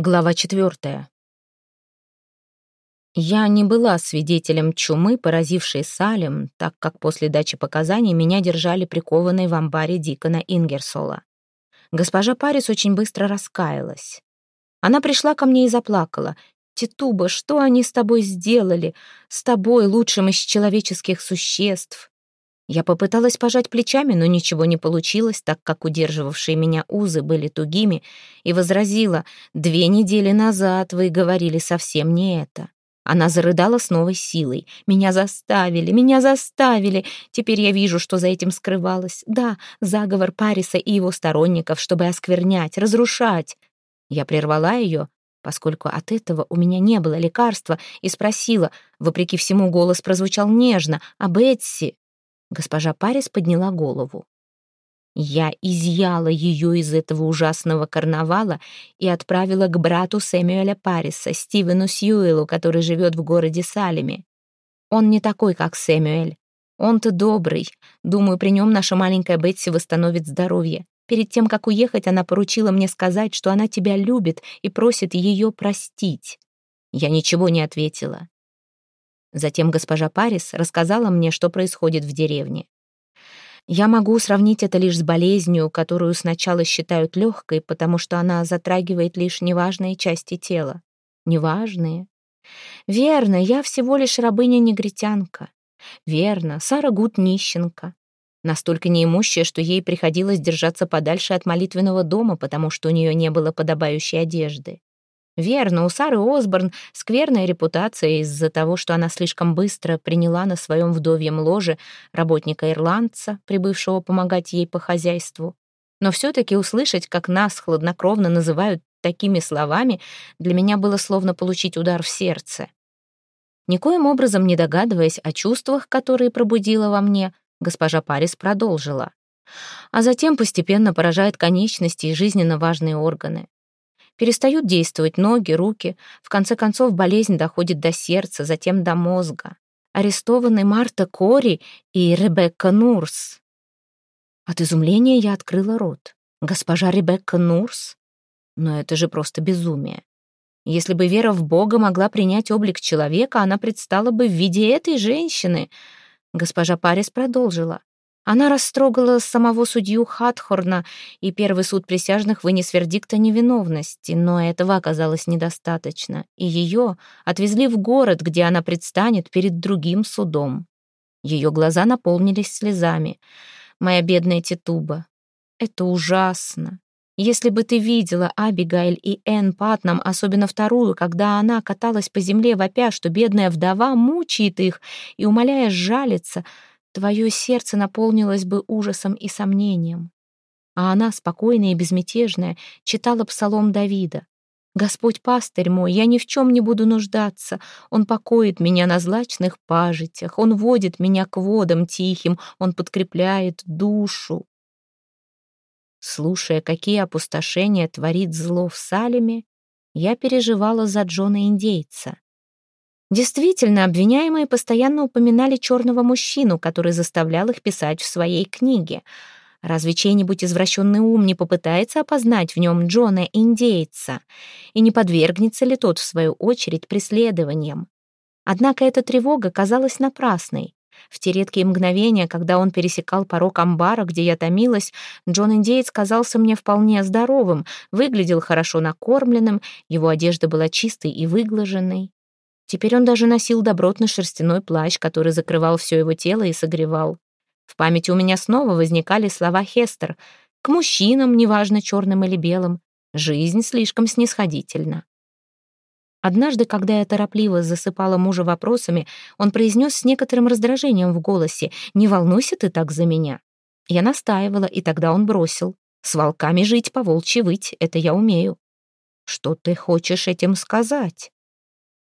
Глава четвертая. Я не была свидетелем чумы, поразившей Салем, так как после дачи показаний меня держали прикованной в амбаре Дикона Ингерсола. Госпожа Парис очень быстро раскаялась. Она пришла ко мне и заплакала. «Титуба, что они с тобой сделали? С тобой, лучшим из человеческих существ? Я попыталась пожать плечами, но ничего не получилось, так как удерживавшие меня узы были тугими, и возразила, «Две недели назад вы говорили совсем не это». Она зарыдала с новой силой. «Меня заставили, меня заставили. Теперь я вижу, что за этим скрывалось. Да, заговор Париса и его сторонников, чтобы осквернять, разрушать». Я прервала ее, поскольку от этого у меня не было лекарства, и спросила, вопреки всему голос прозвучал нежно, «А Бетси?» Госпожа Парис подняла голову. Я изъяла ее из этого ужасного карнавала и отправила к брату Сэмюэля Париса, Стивену Сьюэлу, который живет в городе Салеме. Он не такой, как Сэмюэль. Он-то добрый. Думаю, при нем наша маленькая Бетси восстановит здоровье. Перед тем, как уехать, она поручила мне сказать, что она тебя любит и просит ее простить. Я ничего не ответила. Затем госпожа Парис рассказала мне, что происходит в деревне. Я могу сравнить это лишь с болезнью, которую сначала считают легкой, потому что она затрагивает лишь неважные части тела. Неважные? Верно, я всего лишь рабыня-негритянка. Верно, Сара Гуд нищенка. Настолько неимущая, что ей приходилось держаться подальше от молитвенного дома, потому что у нее не было подобающей одежды. Верно, у Сары Осборн скверная репутация из-за того, что она слишком быстро приняла на своем вдовьем ложе работника-ирландца, прибывшего помогать ей по хозяйству. Но все-таки услышать, как нас хладнокровно называют такими словами, для меня было словно получить удар в сердце. Никоим образом не догадываясь о чувствах, которые пробудила во мне, госпожа Парис продолжила. А затем постепенно поражает конечности и жизненно важные органы. Перестают действовать ноги, руки. В конце концов, болезнь доходит до сердца, затем до мозга. Арестованы Марта Кори и Ребекка Нурс. От изумления я открыла рот. Госпожа Ребекка Нурс? Но это же просто безумие. Если бы вера в Бога могла принять облик человека, она предстала бы в виде этой женщины. Госпожа Парис продолжила. Она растрогала самого судью Хатхорна, и первый суд присяжных вынес вердикт о невиновности, но этого оказалось недостаточно, и ее отвезли в город, где она предстанет перед другим судом. Ее глаза наполнились слезами. «Моя бедная Титуба, это ужасно. Если бы ты видела Абигайль и Энн Патнам, особенно вторую, когда она каталась по земле, вопя, что бедная вдова мучает их и, умоляя жалиться, твое сердце наполнилось бы ужасом и сомнением. А она, спокойная и безмятежная, читала псалом Давида. «Господь пастырь мой, я ни в чем не буду нуждаться. Он покоит меня на злачных пажитях, Он водит меня к водам тихим, Он подкрепляет душу». Слушая, какие опустошения творит зло в Салеме, я переживала за Джона-индейца. Действительно, обвиняемые постоянно упоминали черного мужчину, который заставлял их писать в своей книге. Разве чей-нибудь извращенный ум не попытается опознать в нем Джона-индейца? И не подвергнется ли тот, в свою очередь, преследованиям? Однако эта тревога казалась напрасной. В те редкие мгновения, когда он пересекал порог амбара, где я томилась, Джон-индеец казался мне вполне здоровым, выглядел хорошо накормленным, его одежда была чистой и выглаженной. Теперь он даже носил добротный шерстяной плащ, который закрывал все его тело и согревал. В памяти у меня снова возникали слова Хестер. «К мужчинам, неважно, черным или белым, жизнь слишком снисходительна». Однажды, когда я торопливо засыпала мужа вопросами, он произнес с некоторым раздражением в голосе «Не волнуйся ты так за меня». Я настаивала, и тогда он бросил. «С волками жить, по волчьи выть, это я умею». «Что ты хочешь этим сказать?»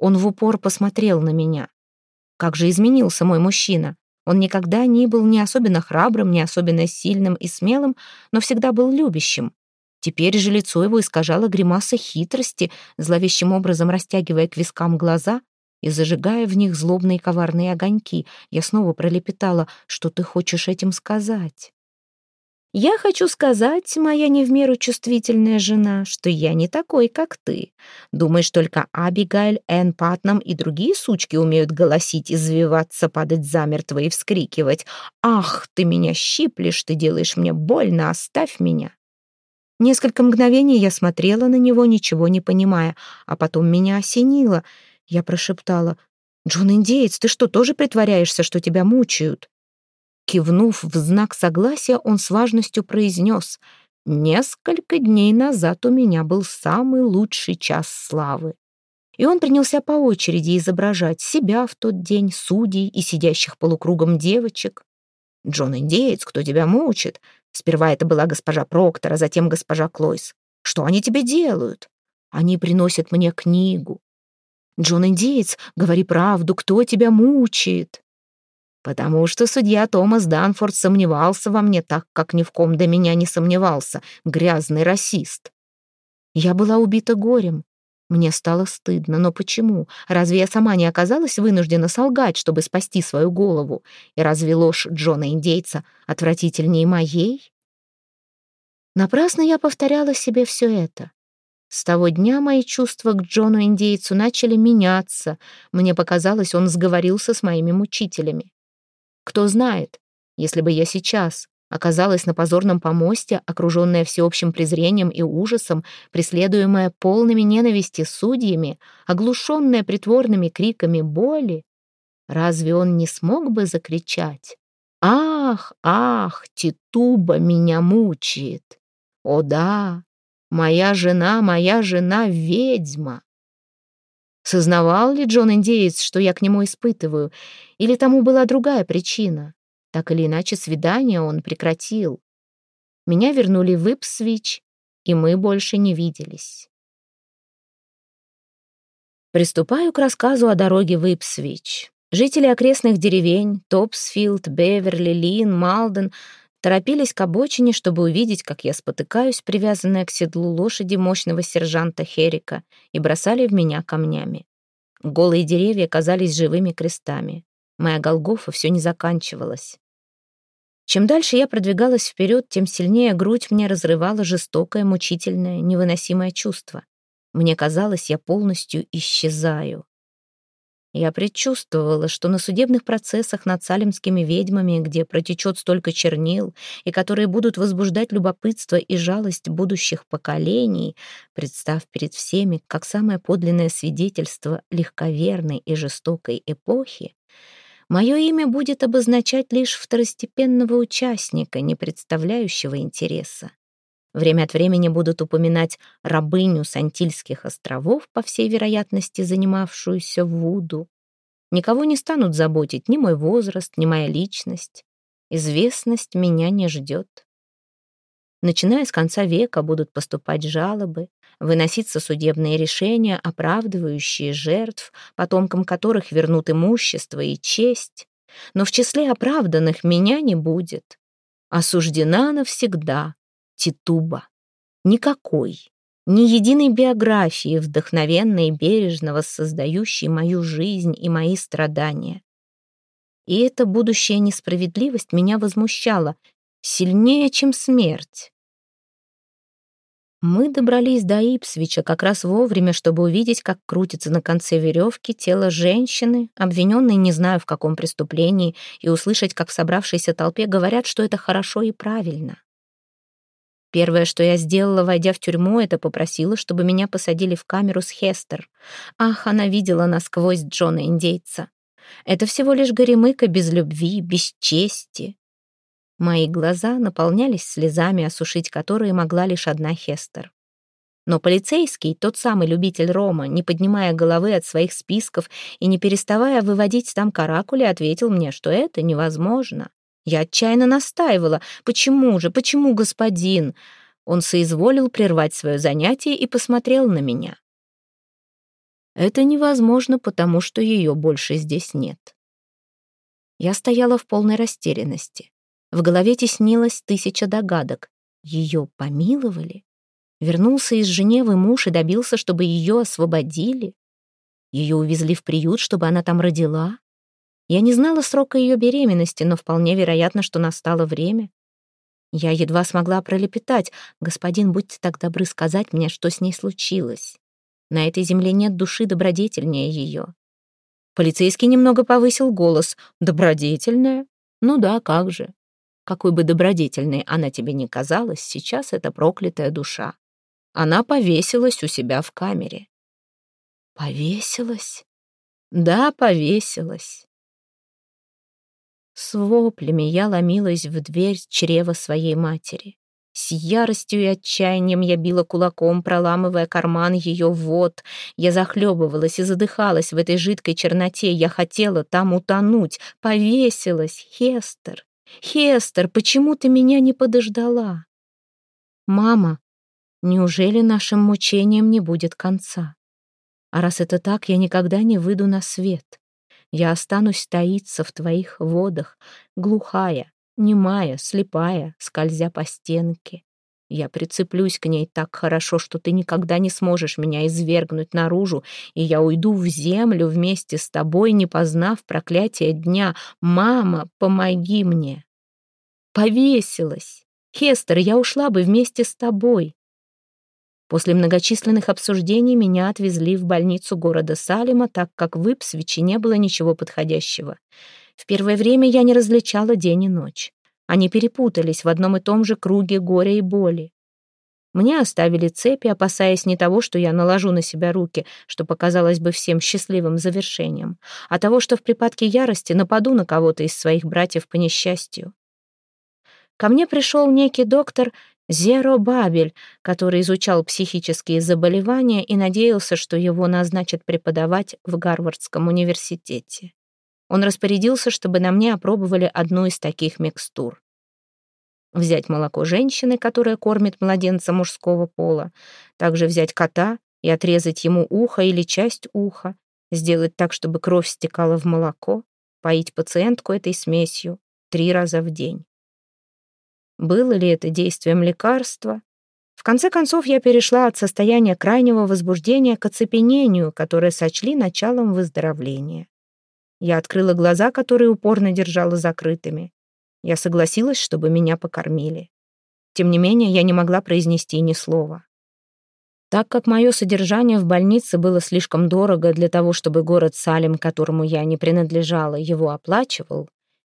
Он в упор посмотрел на меня. Как же изменился мой мужчина. Он никогда не был ни особенно храбрым, ни особенно сильным и смелым, но всегда был любящим. Теперь же лицо его искажало гримаса хитрости, зловещим образом растягивая к вискам глаза и зажигая в них злобные коварные огоньки. Я снова пролепетала, что ты хочешь этим сказать. Я хочу сказать, моя не в меру чувствительная жена, что я не такой, как ты. Думаешь, только Абигайль, Энн Патнам и другие сучки умеют голосить, извиваться, падать замертво и вскрикивать. «Ах, ты меня щиплешь, ты делаешь мне больно, оставь меня!» Несколько мгновений я смотрела на него, ничего не понимая, а потом меня осенило. Я прошептала, «Джон Индеец, ты что, тоже притворяешься, что тебя мучают?» Кивнув в знак согласия, он с важностью произнес «Несколько дней назад у меня был самый лучший час славы». И он принялся по очереди изображать себя в тот день, судей и сидящих полукругом девочек. «Джон Индеец, кто тебя мучит?» Сперва это была госпожа Проктор, а затем госпожа Клойс. «Что они тебе делают?» «Они приносят мне книгу». «Джон Индеец, говори правду, кто тебя мучает?» Потому что судья Томас Данфорд сомневался во мне так, как ни в ком до меня не сомневался, грязный расист. Я была убита горем. Мне стало стыдно, но почему? Разве я сама не оказалась вынуждена солгать, чтобы спасти свою голову? И разве ложь Джона-индейца отвратительнее моей? Напрасно я повторяла себе все это. С того дня мои чувства к Джону-индейцу начали меняться. Мне показалось, он сговорился с моими мучителями. Кто знает, если бы я сейчас оказалась на позорном помосте, окруженная всеобщим презрением и ужасом, преследуемая полными ненависти судьями, оглушенная притворными криками боли, разве он не смог бы закричать «Ах, ах, Титуба меня мучает! О да, моя жена, моя жена ведьма!» Сознавал ли Джон Индеец, что я к нему испытываю, или тому была другая причина? Так или иначе, свидание он прекратил. Меня вернули в Ипсвич, и мы больше не виделись. Приступаю к рассказу о дороге в Ипсвич. Жители окрестных деревень Топсфилд, Беверли, Лин, Малден торопились к обочине, чтобы увидеть, как я спотыкаюсь, привязанная к седлу лошади мощного сержанта Херика, и бросали в меня камнями. Голые деревья казались живыми крестами. Моя Голгофа все не заканчивалась. Чем дальше я продвигалась вперед, тем сильнее грудь мне разрывала жестокое, мучительное, невыносимое чувство. Мне казалось, я полностью исчезаю. Я предчувствовала, что на судебных процессах над салемскими ведьмами, где протечет столько чернил, и которые будут возбуждать любопытство и жалость будущих поколений, представ перед всеми как самое подлинное свидетельство легковерной и жестокой эпохи, мое имя будет обозначать лишь второстепенного участника, не представляющего интереса. Время от времени будут упоминать рабыню с Антильских островов, по всей вероятности, занимавшуюся Вуду. Никого не станут заботить ни мой возраст, ни моя личность. Известность меня не ждет. Начиная с конца века будут поступать жалобы, выноситься судебные решения, оправдывающие жертв, потомкам которых вернут имущество и честь. Но в числе оправданных меня не будет. Осуждена навсегда Титуба. Никакой, ни единой биографии, вдохновенной и бережно воссоздающей мою жизнь и мои страдания. И эта будущая несправедливость меня возмущала сильнее, чем смерть. Мы добрались до Ипсвича как раз вовремя, чтобы увидеть, как крутится на конце веревки тело женщины, обвиненной не знаю в каком преступлении, и услышать, как в собравшейся толпе говорят, что это хорошо и правильно. Первое, что я сделала, войдя в тюрьму, это попросила, чтобы меня посадили в камеру с Хестер. Ах, она видела насквозь Джона Индейца. Это всего лишь горемыка без любви, без чести. Мои глаза наполнялись слезами, осушить которые могла лишь одна Хестер. Но полицейский, тот самый любитель Рома, не поднимая головы от своих списков и не переставая выводить там каракули, ответил мне, что это невозможно. Я отчаянно настаивала. «Почему же? Почему, господин?» Он соизволил прервать свое занятие и посмотрел на меня. «Это невозможно, потому что ее больше здесь нет». Я стояла в полной растерянности. В голове теснилось тысяча догадок. Ее помиловали? Вернулся из Женевы муж и добился, чтобы ее освободили? Ее увезли в приют, чтобы она там родила? Я не знала срока ее беременности, но вполне вероятно, что настало время. Я едва смогла пролепетать. «Господин, будьте так добры сказать мне, что с ней случилось. На этой земле нет души добродетельнее ее». Полицейский немного повысил голос. «Добродетельная? Ну да, как же. Какой бы добродетельной она тебе ни казалась, сейчас это проклятая душа. Она повесилась у себя в камере». «Повесилась?» «Да, повесилась». С воплями я ломилась в дверь чрева своей матери. С яростью и отчаянием я била кулаком, проламывая карман ее вод. Я захлебывалась и задыхалась в этой жидкой черноте. Я хотела там утонуть. Повесилась. Хестер, Хестер, почему ты меня не подождала? Мама, неужели нашим мучениям не будет конца? А раз это так, я никогда не выйду на свет. Я останусь таиться в твоих водах, глухая, немая, слепая, скользя по стенке. Я прицеплюсь к ней так хорошо, что ты никогда не сможешь меня извергнуть наружу, и я уйду в землю вместе с тобой, не познав проклятия дня. Мама, помоги мне. Повесилась. Хестер, я ушла бы вместе с тобой. После многочисленных обсуждений меня отвезли в больницу города Салема, так как в Ипсвиче не было ничего подходящего. В первое время я не различала день и ночь. Они перепутались в одном и том же круге горя и боли. Мне оставили цепи, опасаясь не того, что я наложу на себя руки, что показалось бы всем счастливым завершением, а того, что в припадке ярости нападу на кого-то из своих братьев по несчастью. Ко мне пришел некий доктор Зеро Бабель, который изучал психические заболевания и надеялся, что его назначат преподавать в Гарвардском университете. Он распорядился, чтобы на мне опробовали одну из таких микстур. Взять молоко женщины, которая кормит младенца мужского пола, также взять кота и отрезать ему ухо или часть уха, сделать так, чтобы кровь стекала в молоко, поить пациентку этой смесью три раза в день. Было ли это действием лекарства? В конце концов, я перешла от состояния крайнего возбуждения к оцепенению, которое сочли началом выздоровления. Я открыла глаза, которые упорно держала закрытыми. Я согласилась, чтобы меня покормили. Тем не менее, я не могла произнести ни слова. Так как мое содержание в больнице было слишком дорого для того, чтобы город Салем, которому я не принадлежала, его оплачивал,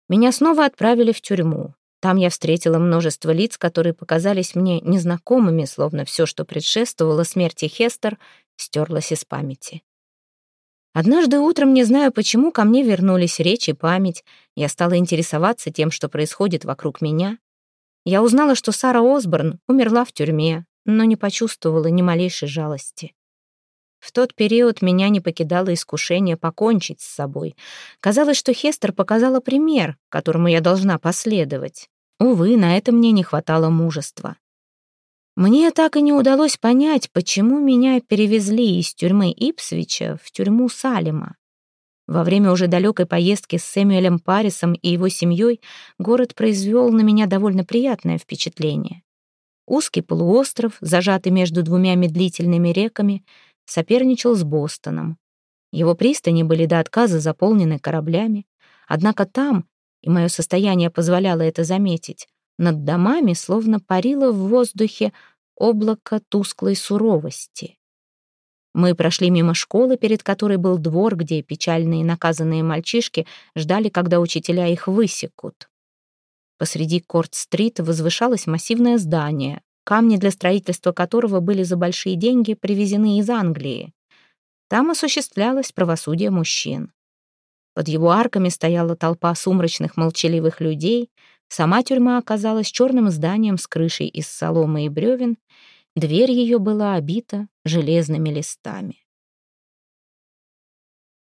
меня снова отправили в тюрьму. Там я встретила множество лиц, которые показались мне незнакомыми, словно все, что предшествовало смерти Хестер, стерлось из памяти. Однажды утром, не знаю почему, ко мне вернулись речь и память. Я стала интересоваться тем, что происходит вокруг меня. Я узнала, что Сара Осборн умерла в тюрьме, но не почувствовала ни малейшей жалости. В тот период меня не покидало искушение покончить с собой. Казалось, что Хестер показала пример, которому я должна последовать. Увы, на это мне не хватало мужества. Мне так и не удалось понять, почему меня перевезли из тюрьмы Ипсвича в тюрьму Салема. Во время уже далекой поездки с Сэмюэлем Парисом и его семьей город произвел на меня довольно приятное впечатление. Узкий полуостров, зажатый между двумя медлительными реками — соперничал с Бостоном. Его пристани были до отказа заполнены кораблями, однако там, и мое состояние позволяло это заметить, над домами словно парило в воздухе облако тусклой суровости. Мы прошли мимо школы, перед которой был двор, где печальные наказанные мальчишки ждали, когда учителя их высекут. Посреди Корт-стрит возвышалось массивное здание, камни для строительства которого были за большие деньги привезены из Англии. Там осуществлялось правосудие мужчин. Под его арками стояла толпа сумрачных молчаливых людей, сама тюрьма оказалась черным зданием с крышей из соломы и бревен, дверь ее была обита железными листами.